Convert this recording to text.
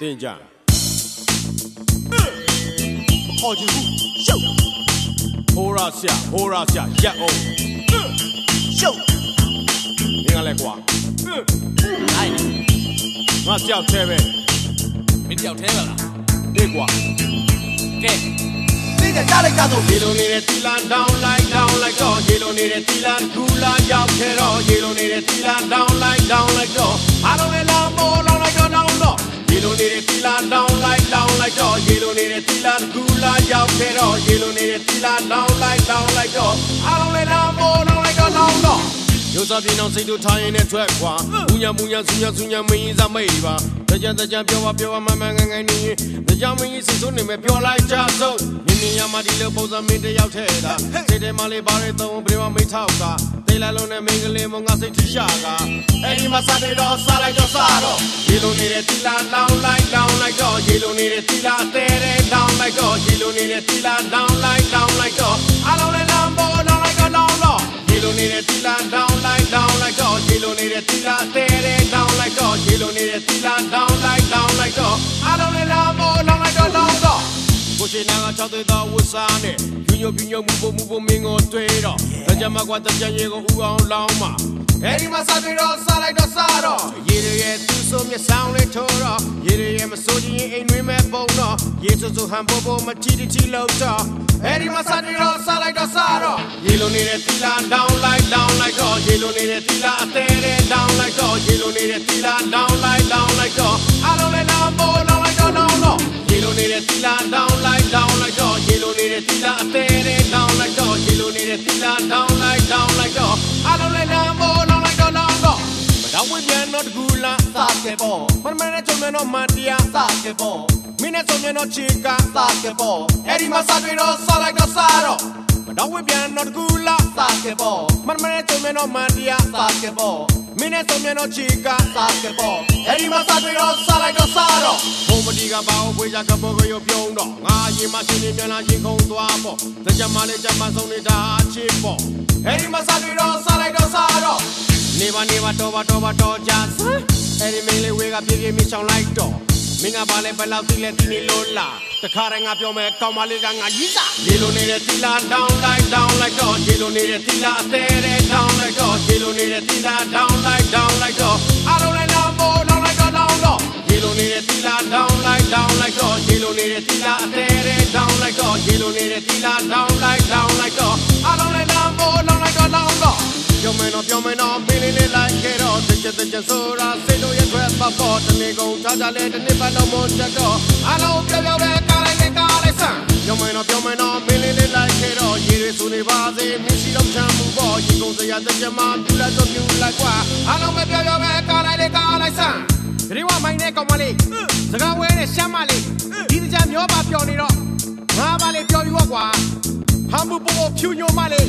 တင်ကြခေါ်ကြည့်ဘူးရှုပ်ဟိုးရဆရာဟိုးရဆရာရက်အောင်ရှုပ်မင်းကလည်းကွာအိုင်ငါကြောက်သေးပဲမင်းတယောက်ထဲပါလားဒီကွာကဲသိကြကြားလိုက်ကြတော့ရေလုံးနေတဲ့တီလာဒေါင်းလိုက်ဒေါင်းလိုက်တော့ရေလုံးနေတဲ့တီလာကူလာရောက်ခဲ့တော့ရေလုံးနေတဲ့တီလာဒေါင်းလိုက်ဒေါင်းလိုက်တော့ လာရောက်ခဲ့တော့ရေလုံးနေတဲ့တီလာဒေါင်းလိုက်ဒေါင်းလိုက်တော့အားလုံးလည်းလောင်းမိုးလောင်းလိုက်တော့ဒေါင်းတော့ရိုးစားပြင်းအောင်စိတ်တို့ထားရင်နဲ့ထွက်ခွာဘူးညာဘူးညာဆူညာဆူညာမင်းစားမိတ်ပါတကြံတကြံပြောပါပြောပါမမငငငနေရင်တကြံမင်းစိတ်ဆိုးနေမဲ့ပြောလိုက်ကြဆုံးနင်းနေရမှာဒီလိုပုံစံမင်းတယောက်ထဲတာစိတ်ထဲမှာလေးပါရဲသုံးဘယ်မှာမိထောက်ကတေးလာလုံးနဲ့မင်းကလေးမငါစိတ်ထိရှာကအဲ့ဒီမှာစားနေတော့စားလိုက်တော့စားတော့ရေလုံးနေတဲ့တီလာလောင်းလိုက်လောင်းလိုက်တော့ရေလုံးနေတဲ့တီလာတဲတဲလောင်းလိုက်တော့ရေလုံး နေတဲ့တီလာလောင်းလိုက်လောင်းလိုက်တော့အလုံးလေးလောင်းပေါ်လောင်းလိုက်တော့လောင်းတော့ရေလိုနေတဲ့တီလာ down like down like တော့ရေလိုနေတဲ့တီလာတဲတဲ့ down like တော့ရေလိုနေတဲ့တီလာ down like down like တော့အားလုံးလည်းလာမို့ down like တော့ down တော့ကိုရှိနာကချောက်သေးသောဝတ်စားနဲ့ပြညိုပြညိုမှုဖို့မှုဖို့မင်းကိုတွေ့တော့တ ကြမှာကွာတကြရေကိုဥအောင်လောင်းမှာအဲ့ဒီမှာစားတွေ့တော့စားလိုက်တော့စားတော့ရေရရဲ့သူ့ဆိုမျက်စောင်းလေးထိုးတော့ရေရရဲ့မစိုးချင်းအိမ်တွင်မဲ့ပုံတော့ရေဆူဆူဟန်ပေါ်ပေါ်မချီတီချီလောက်တော့အဲ့ဒီမှာစားတွေ့တော့စားလိုက်တော့စားတော့ရေလိုနေတဲ့တီလာ down like down like တော့ရေလိုနေတဲ့တီလာအသေးတဲ့ down like တော့ရေလိုနေတဲ့တီလာ down like down like တော့အားလုံးလည်းလောင်းပေါ်လောင်းလိုက်တော့ down တော့ရေလိုနေတဲ့တီလာ down like down like တော့ရေလိုနေတဲ့တီလာအသေးတဲ့ down like တော့ရေလိုနေတဲ့တီလာ down like down like တော့အားလုံးလည်းလောင်းပေါ်လောင်းလိုက်တော့ down တော့မတော်ဝင်ပြန်တော့တကူလာစားကေပေါ်မမနဲ့ချုံနဲ့တော့မတရားစားကေပေါ်မင်းနဲ့ချုံနဲ့ တော့ချီကာစားကေပေါ်အဲ့ဒီမှာစားတွေ့တော့စားလိုက်တော့စားတော့မတော်ဝင်ပြန်တော့တကူလာစားကေပေါ်မမနဲ့ချုံနဲ့တော့မတရားစားကေပေါ်မင်းနဲ့ချုံနဲ့တော့ချီကာစားကေပေါ်အဲ့ဒီမှာစားတွေ့တော့စားလိုက်တော့စားတော့ဘုံမတီကဘာကိုဖွေးကြကဘောကရုပ်ပြုံးတော့ငါရင်မရှိနေပြန်လာရင်ခုံသွားပေါ့တကြမလေးကြမဆုံးနေတာချစ်ပေါ့အဲ့ဒီမှာစားတွေ့တော့စားလိုက်တော့စားတော့နေပါနေပါတော့ပါတော့ပါတော့ကြစအဲ့ဒီမင်းလေးဝေးကပြေးပြေးမိချောင်းလိုက်တော့မင်းကဘာလဲဘယ်လောက်သိလဲသိနေလို့လားတခါတည်းငါပြောမယ်ကောင်းမလေးကငါရီးစားရေလိုနေတဲ့တီလာ down like down like တော့ရေလိုနေတဲ့တီလာအသေးတဲ့ down like တော့ရေလိုနေတဲ့တီလာ down like down တော့ရေလိုနေတဲ့တီလာ down like down like တော့အားလုံးလည်းလောင်းဖို့ down like တော့ down တော့ပြောမယ်နော်ပြောမယ်နော်မင်းလေးလေးလိုက်ခဲ့တော့တစ်ချက်တစ်ချက်ဆိုတာစိတ်တို့ရဲ့ထွက်ပါပေါ်တနေ့ကုန်ထားကြလဲတစ်နေ့ပတ်လုံးမတက်တော့အားလုံးပြောပြောပဲကားလိုက်နဲ့ကားလိုက်ဆန်ပြောမယ်နော်ပြောမယ်နော်မင်းလေးလေးလိုက်ခဲ့တော့ရေတွေဆိုနေပါစေမရှိတော့ချမ်းမှုပေါ့ရေကုန်စရာတစ်ချက်မှပြလိုက်တော့ပြလိုက်ကွာအားလုံးပဲပြောပြောပဲကားလိုက်နဲ့ကားလိုက်ဆန်ဒီဝမိုင်းနဲ့ကောင်မလေးစကားဝဲနဲ့ရှမ်းမလေးဒီတကြမျောပါပြောနေတော့ ငါပါလေပြောပြီးတော့ကွာဟမ်ဘူပိုဖြူညိုမလေး